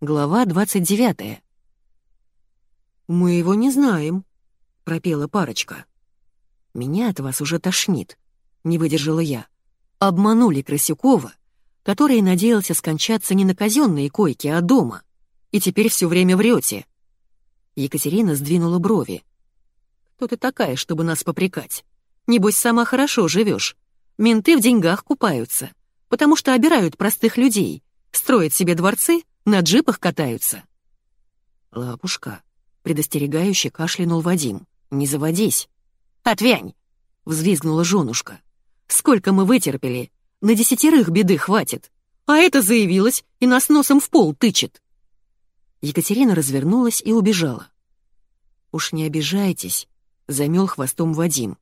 Глава 29. «Мы его не знаем», — пропела парочка. «Меня от вас уже тошнит», — не выдержала я. Обманули Красюкова, который надеялся скончаться не на казенной койке, а дома, и теперь все время врете. Екатерина сдвинула брови. «Кто ты такая, чтобы нас попрекать? Небось, сама хорошо живешь. Менты в деньгах купаются, потому что обирают простых людей, строят себе дворцы, на джипах катаются». «Лапушка», — предостерегающе кашлянул Вадим, — «не заводись». «Отвянь!» — взвизгнула женушка. «Сколько мы вытерпели? На десятерых беды хватит. А это заявилась и нас носом в пол тычет». Екатерина развернулась и убежала. «Уж не обижайтесь», — замел хвостом Вадим.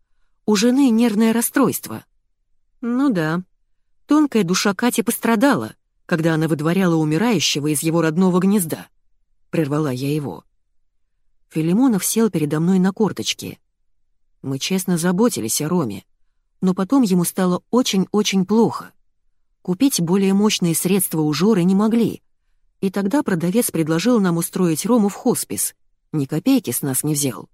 «У жены нервное расстройство». «Ну да. Тонкая душа Кати пострадала, когда она выдворяла умирающего из его родного гнезда. Прервала я его. Филимонов сел передо мной на корточки. Мы честно заботились о Роме, но потом ему стало очень-очень плохо. Купить более мощные средства у Жоры не могли, и тогда продавец предложил нам устроить Рому в хоспис. Ни копейки с нас не взял.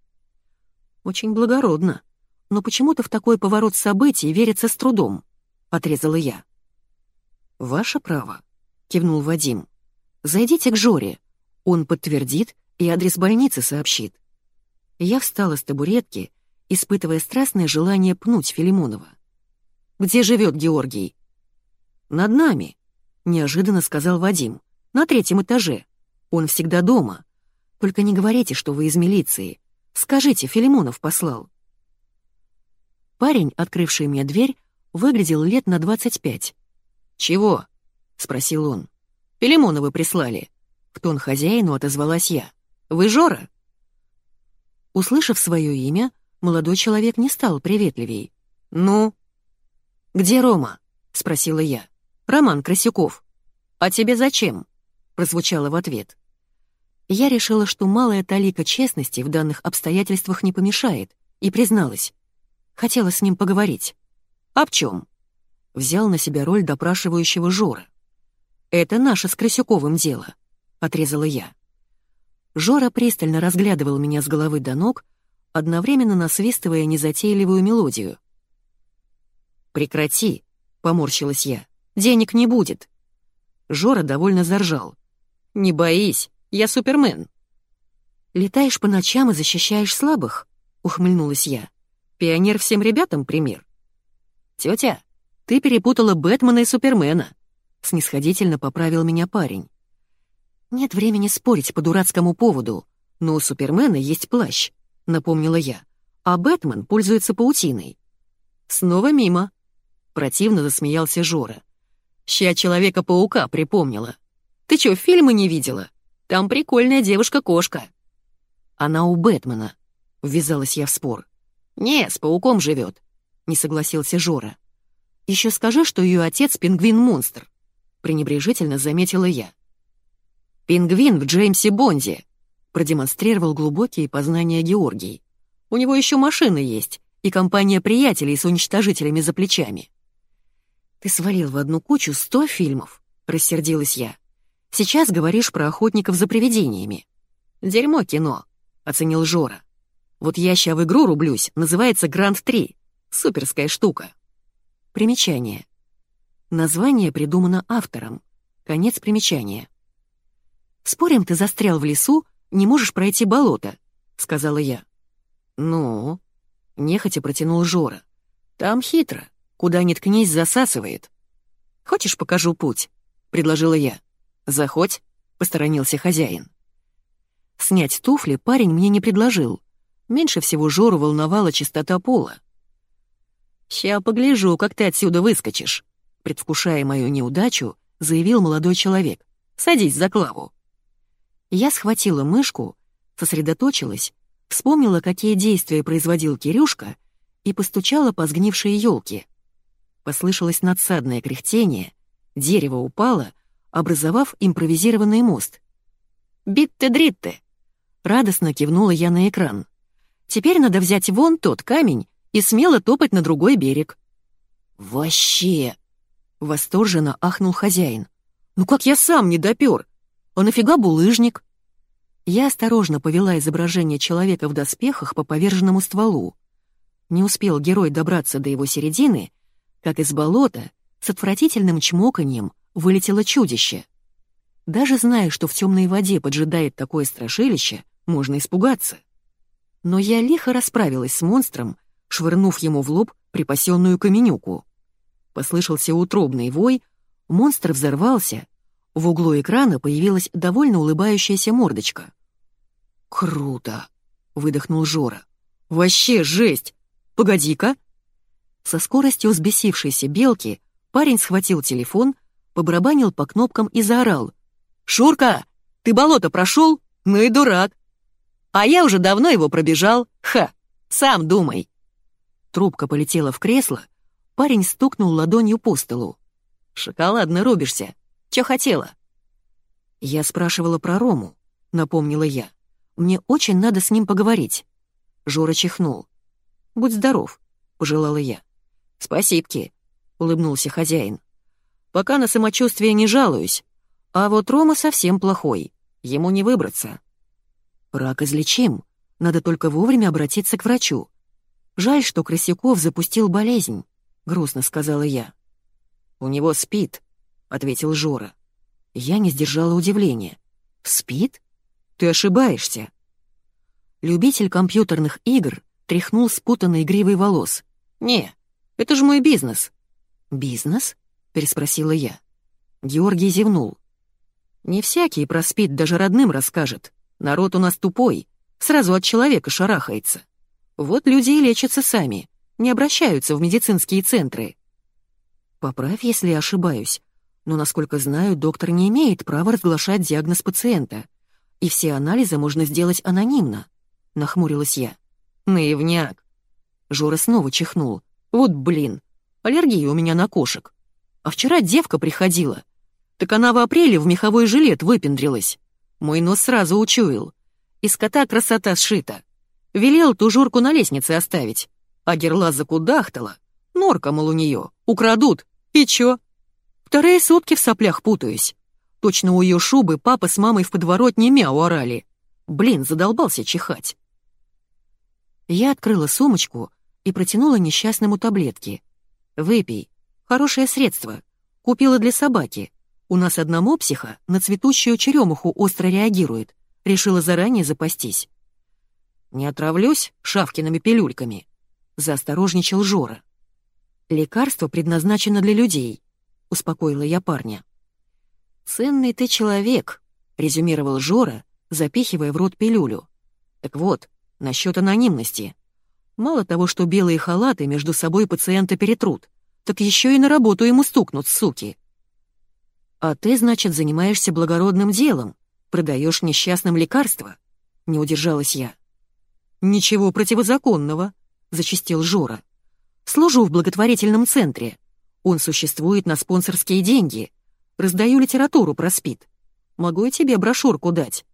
Очень благородно, но почему-то в такой поворот событий верится с трудом, — отрезала я. «Ваше право», — кивнул Вадим. «Зайдите к Жоре. Он подтвердит и адрес больницы сообщит». Я встала с табуретки, испытывая страстное желание пнуть Филимонова. «Где живет Георгий?» «Над нами», — неожиданно сказал Вадим. «На третьем этаже. Он всегда дома. Только не говорите, что вы из милиции. Скажите, Филимонов послал». Парень, открывший мне дверь, выглядел лет на двадцать пять. «Чего?» — спросил он. «Пелемоновы прислали». В тон хозяину отозвалась я. «Вы Жора?» Услышав свое имя, молодой человек не стал приветливей. «Ну?» «Где Рома?» — спросила я. «Роман Красюков». «А тебе зачем?» — прозвучало в ответ. Я решила, что малая талика честности в данных обстоятельствах не помешает, и призналась. Хотела с ним поговорить. «Об чем?» Взял на себя роль допрашивающего Жора. «Это наше с Красюковым дело», — отрезала я. Жора пристально разглядывал меня с головы до ног, одновременно насвистывая незатейливую мелодию. «Прекрати», — поморщилась я, — «денег не будет». Жора довольно заржал. «Не боись, я супермен». «Летаешь по ночам и защищаешь слабых?» — ухмыльнулась я. «Пионер всем ребятам пример». «Тетя, ты перепутала Бэтмена и Супермена», — снисходительно поправил меня парень. «Нет времени спорить по дурацкому поводу, но у Супермена есть плащ», — напомнила я, «а Бэтмен пользуется паутиной». «Снова мимо», — противно засмеялся Жора. «Ща Человека-паука припомнила. Ты чё, фильмы не видела? Там прикольная девушка-кошка». «Она у Бэтмена», — ввязалась я в спор. «Не, с пауком живет», — не согласился Жора. Еще скажи, что ее отец — пингвин-монстр», — пренебрежительно заметила я. «Пингвин в Джеймсе Бонде», — продемонстрировал глубокие познания Георгий. «У него еще машина есть и компания приятелей с уничтожителями за плечами». «Ты свалил в одну кучу сто фильмов», — рассердилась я. «Сейчас говоришь про охотников за привидениями». «Дерьмо кино», — оценил Жора. «Вот я ща в игру рублюсь, называется «Гранд 3». Суперская штука». Примечание. Название придумано автором. Конец примечания. «Спорим, ты застрял в лесу, не можешь пройти болото», — сказала я. «Ну?» — нехотя протянул Жора. «Там хитро. Куда ни ткнись, засасывает». «Хочешь, покажу путь?» — предложила я. «Заходь», — посторонился хозяин. Снять туфли парень мне не предложил. Меньше всего Жору волновала чистота пола. «Ща погляжу, как ты отсюда выскочишь», — предвкушая мою неудачу, заявил молодой человек. «Садись за Клаву». Я схватила мышку, сосредоточилась, вспомнила, какие действия производил Кирюшка, и постучала по сгнившей елке. Послышалось надсадное кряхтение, дерево упало, образовав импровизированный мост. «Битте-дритте!» — радостно кивнула я на экран. «Теперь надо взять вон тот камень и смело топать на другой берег. «Вообще!» — восторженно ахнул хозяин. «Ну как я сам не допер? А нафига булыжник?» Я осторожно повела изображение человека в доспехах по поверженному стволу. Не успел герой добраться до его середины, как из болота с отвратительным чмоканьем вылетело чудище. Даже зная, что в темной воде поджидает такое страшилище, можно испугаться. Но я лихо расправилась с монстром, швырнув ему в лоб припасенную каменюку. Послышался утробный вой, монстр взорвался, в углу экрана появилась довольно улыбающаяся мордочка. «Круто!» — выдохнул Жора. «Вообще жесть! Погоди-ка!» Со скоростью взбесившейся белки парень схватил телефон, побарабанил по кнопкам и заорал. «Шурка, ты болото прошел? Ну и дурак!» «А я уже давно его пробежал. Ха! Сам думай!» Трубка полетела в кресло, парень стукнул ладонью по столу. «Шоколадно рубишься. Чё хотела?» «Я спрашивала про Рому», — напомнила я. «Мне очень надо с ним поговорить». Жора чихнул. «Будь здоров», — пожелала я. «Спасибки», — улыбнулся хозяин. «Пока на самочувствие не жалуюсь. А вот Рома совсем плохой. Ему не выбраться». «Рак излечим. Надо только вовремя обратиться к врачу. Жаль, что Красяков запустил болезнь», — грустно сказала я. «У него спит», — ответил Жора. Я не сдержала удивления. «Спит? Ты ошибаешься». Любитель компьютерных игр тряхнул спутанной гривой волос. «Не, это же мой бизнес». «Бизнес?» — переспросила я. Георгий зевнул. «Не всякий про спит даже родным расскажет. Народ у нас тупой, сразу от человека шарахается. Вот люди и лечатся сами, не обращаются в медицинские центры. Поправь, если ошибаюсь, но, насколько знаю, доктор не имеет права разглашать диагноз пациента, и все анализы можно сделать анонимно, — нахмурилась я. Наивняк. Жора снова чихнул. Вот блин, аллергия у меня на кошек. А вчера девка приходила. Так она в апреле в меховой жилет выпендрилась. Мой нос сразу учуял. Из кота красота сшита. Велел ту журку на лестнице оставить. А герла закудахтала. Норка, мол, у нее. Украдут. И чё? Вторые сутки в соплях путаюсь. Точно у ее шубы папа с мамой в подворотне мяу орали. Блин, задолбался чихать. Я открыла сумочку и протянула несчастному таблетки. «Выпей. Хорошее средство. Купила для собаки. У нас одна мопсиха на цветущую черемуху остро реагирует. Решила заранее запастись. «Не отравлюсь шавкиными пилюльками», — заосторожничал Жора. «Лекарство предназначено для людей», — успокоила я парня. «Ценный ты человек», — резюмировал Жора, запихивая в рот пилюлю. «Так вот, насчет анонимности. Мало того, что белые халаты между собой пациента перетрут, так еще и на работу ему стукнут, суки. А ты, значит, занимаешься благородным делом, продаешь несчастным лекарства?» — не удержалась я. «Ничего противозаконного», — зачистил Жора. «Служу в благотворительном центре. Он существует на спонсорские деньги. Раздаю литературу про СПИД. Могу и тебе брошюрку дать.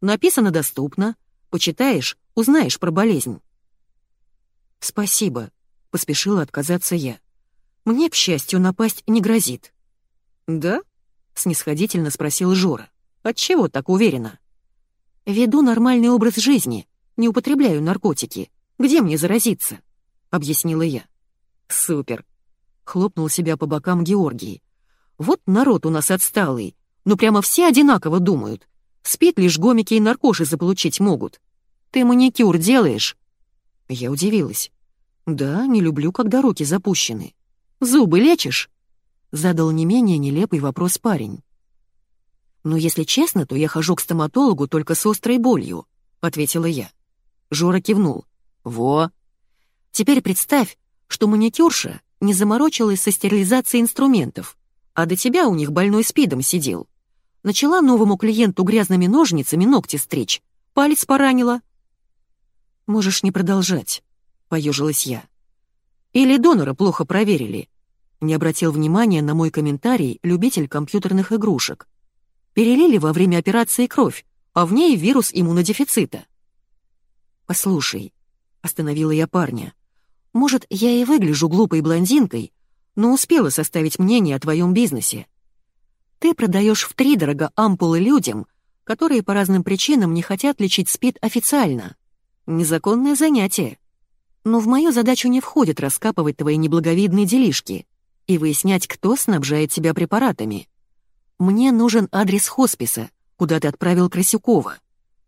Написано доступно. Почитаешь, узнаешь про болезнь». «Спасибо», — поспешила отказаться я. «Мне, к счастью, напасть не грозит». «Да?» — снисходительно спросил Жора. «Отчего так уверена?» «Веду нормальный образ жизни», не употребляю наркотики. Где мне заразиться?» — объяснила я. «Супер!» — хлопнул себя по бокам Георгий. «Вот народ у нас отсталый. Ну прямо все одинаково думают. Спит лишь гомики и наркоши заполучить могут. Ты маникюр делаешь?» Я удивилась. «Да, не люблю, когда руки запущены. Зубы лечишь?» Задал не менее нелепый вопрос парень. «Но если честно, то я хожу к стоматологу только с острой болью», — ответила я. Жора кивнул. «Во!» «Теперь представь, что маникюрша не заморочилась со стерилизацией инструментов, а до тебя у них больной спидом сидел. Начала новому клиенту грязными ножницами ногти стричь, палец поранила». «Можешь не продолжать», — поежилась я. «Или донора плохо проверили», — не обратил внимания на мой комментарий любитель компьютерных игрушек. «Перелили во время операции кровь, а в ней вирус иммунодефицита». «Послушай», — остановила я парня, «может, я и выгляжу глупой блондинкой, но успела составить мнение о твоем бизнесе. Ты продаешь втридорого ампулы людям, которые по разным причинам не хотят лечить СПИД официально. Незаконное занятие. Но в мою задачу не входит раскапывать твои неблаговидные делишки и выяснять, кто снабжает тебя препаратами. Мне нужен адрес хосписа, куда ты отправил Красюкова.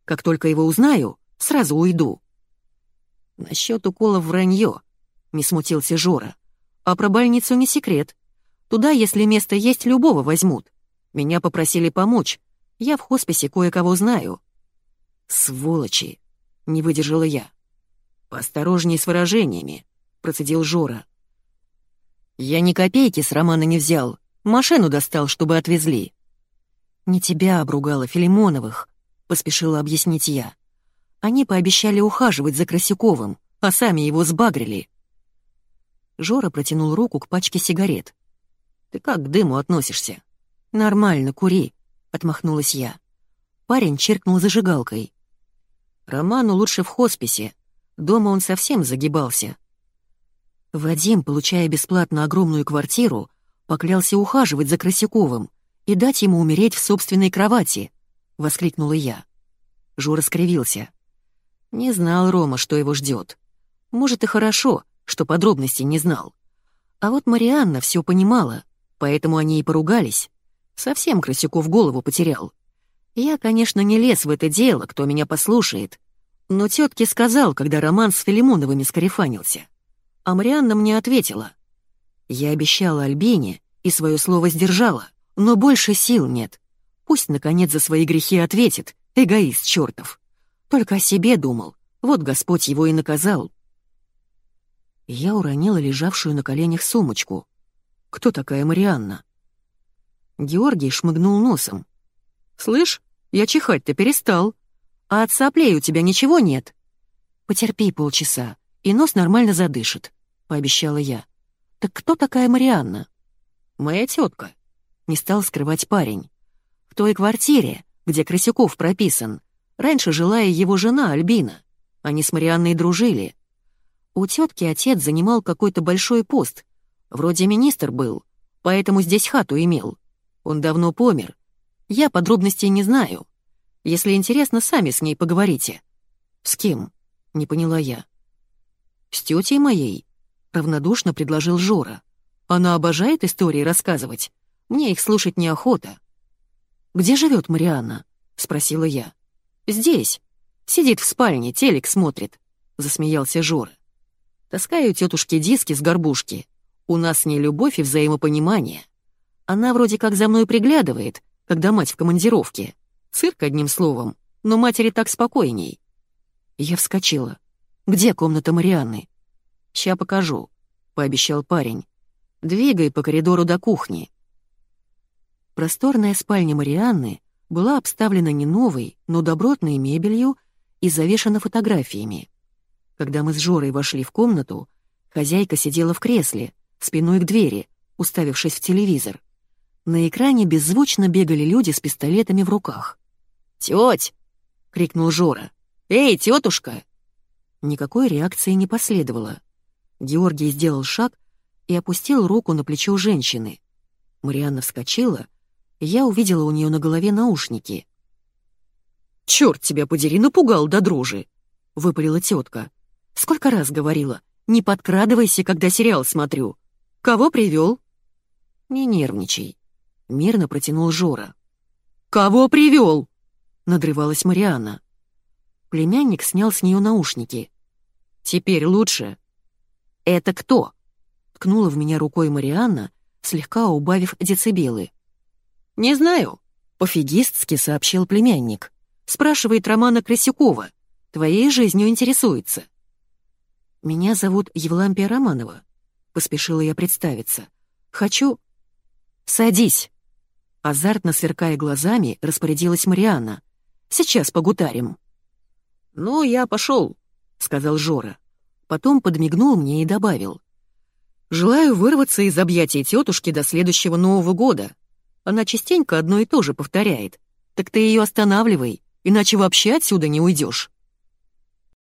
Как только его узнаю, сразу уйду». «Насчет уколов вранье», — не смутился Жора. «А про больницу не секрет. Туда, если место есть, любого возьмут. Меня попросили помочь. Я в хосписе кое-кого знаю». «Сволочи!» — не выдержала я. «Поосторожней с выражениями», — процедил Жора. «Я ни копейки с Романа не взял. Машину достал, чтобы отвезли». «Не тебя обругала, Филимоновых», — поспешила объяснить я. «Они пообещали ухаживать за Красюковым, а сами его сбагрили». Жора протянул руку к пачке сигарет. «Ты как к дыму относишься?» «Нормально, кури», — отмахнулась я. Парень чиркнул зажигалкой. «Роману лучше в хосписе. Дома он совсем загибался». Вадим, получая бесплатно огромную квартиру, поклялся ухаживать за Красяковым и дать ему умереть в собственной кровати», — воскликнула я. Жура скривился. Не знал Рома, что его ждет. Может, и хорошо, что подробностей не знал. А вот Марианна все понимала, поэтому они и поругались. Совсем Красюков голову потерял. Я, конечно, не лез в это дело, кто меня послушает. Но тетке сказал, когда роман с Филимоновыми скарифанился. А Марианна мне ответила. Я обещала Альбине и свое слово сдержала. Но больше сил нет. Пусть, наконец, за свои грехи ответит, эгоист чертов. Только о себе думал, вот Господь его и наказал. Я уронила лежавшую на коленях сумочку. Кто такая Марианна? Георгий шмыгнул носом. «Слышь, я чихать-то перестал. А от соплей у тебя ничего нет?» «Потерпи полчаса, и нос нормально задышит», — пообещала я. «Так кто такая Марианна?» «Моя тетка не стал скрывать парень. В той квартире, где Красюков прописан, раньше жила и его жена Альбина. Они с Марианной дружили. У тетки отец занимал какой-то большой пост, вроде министр был, поэтому здесь хату имел. Он давно помер. Я подробностей не знаю. Если интересно, сами с ней поговорите. С кем? Не поняла я. С тетей моей, равнодушно предложил Жора. Она обожает истории рассказывать. Мне их слушать неохота. «Где живет Марианна?» — спросила я. «Здесь. Сидит в спальне, телек смотрит», — засмеялся Жора. «Таскаю тетушке диски с горбушки. У нас с ней любовь и взаимопонимание. Она вроде как за мной приглядывает, когда мать в командировке. Цирк, одним словом, но матери так спокойней». Я вскочила. «Где комната Марианны?» «Ща покажу», — пообещал парень. «Двигай по коридору до кухни. Просторная спальня Марианны была обставлена не новой, но добротной мебелью и завешена фотографиями. Когда мы с Жорой вошли в комнату, хозяйка сидела в кресле, спиной к двери, уставившись в телевизор. На экране беззвучно бегали люди с пистолетами в руках. «Тёть!» — крикнул Жора. «Эй, тетушка!» Никакой реакции не последовало. Георгий сделал шаг и опустил руку на плечо женщины. Марианна вскочила — я увидела у нее на голове наушники. «Черт тебя подери, напугал до дрожи!» — выпалила тетка. «Сколько раз говорила, не подкрадывайся, когда сериал смотрю. Кого привел?» «Не нервничай», — мирно протянул Жора. «Кого привел?» — надрывалась Марианна. Племянник снял с нее наушники. «Теперь лучше». «Это кто?» — ткнула в меня рукой Марианна, слегка убавив децибелы. «Не знаю», — пофигистски сообщил племянник. «Спрашивает Романа Красюкова. Твоей жизнью интересуется». «Меня зовут Евлампия Романова», — поспешила я представиться. «Хочу...» «Садись!» Азартно сверкая глазами, распорядилась Марианна. «Сейчас погутарим». «Ну, я пошел», — сказал Жора. Потом подмигнул мне и добавил. «Желаю вырваться из объятий тетушки до следующего Нового года. Она частенько одно и то же повторяет. Так ты ее останавливай, иначе вообще отсюда не уйдешь.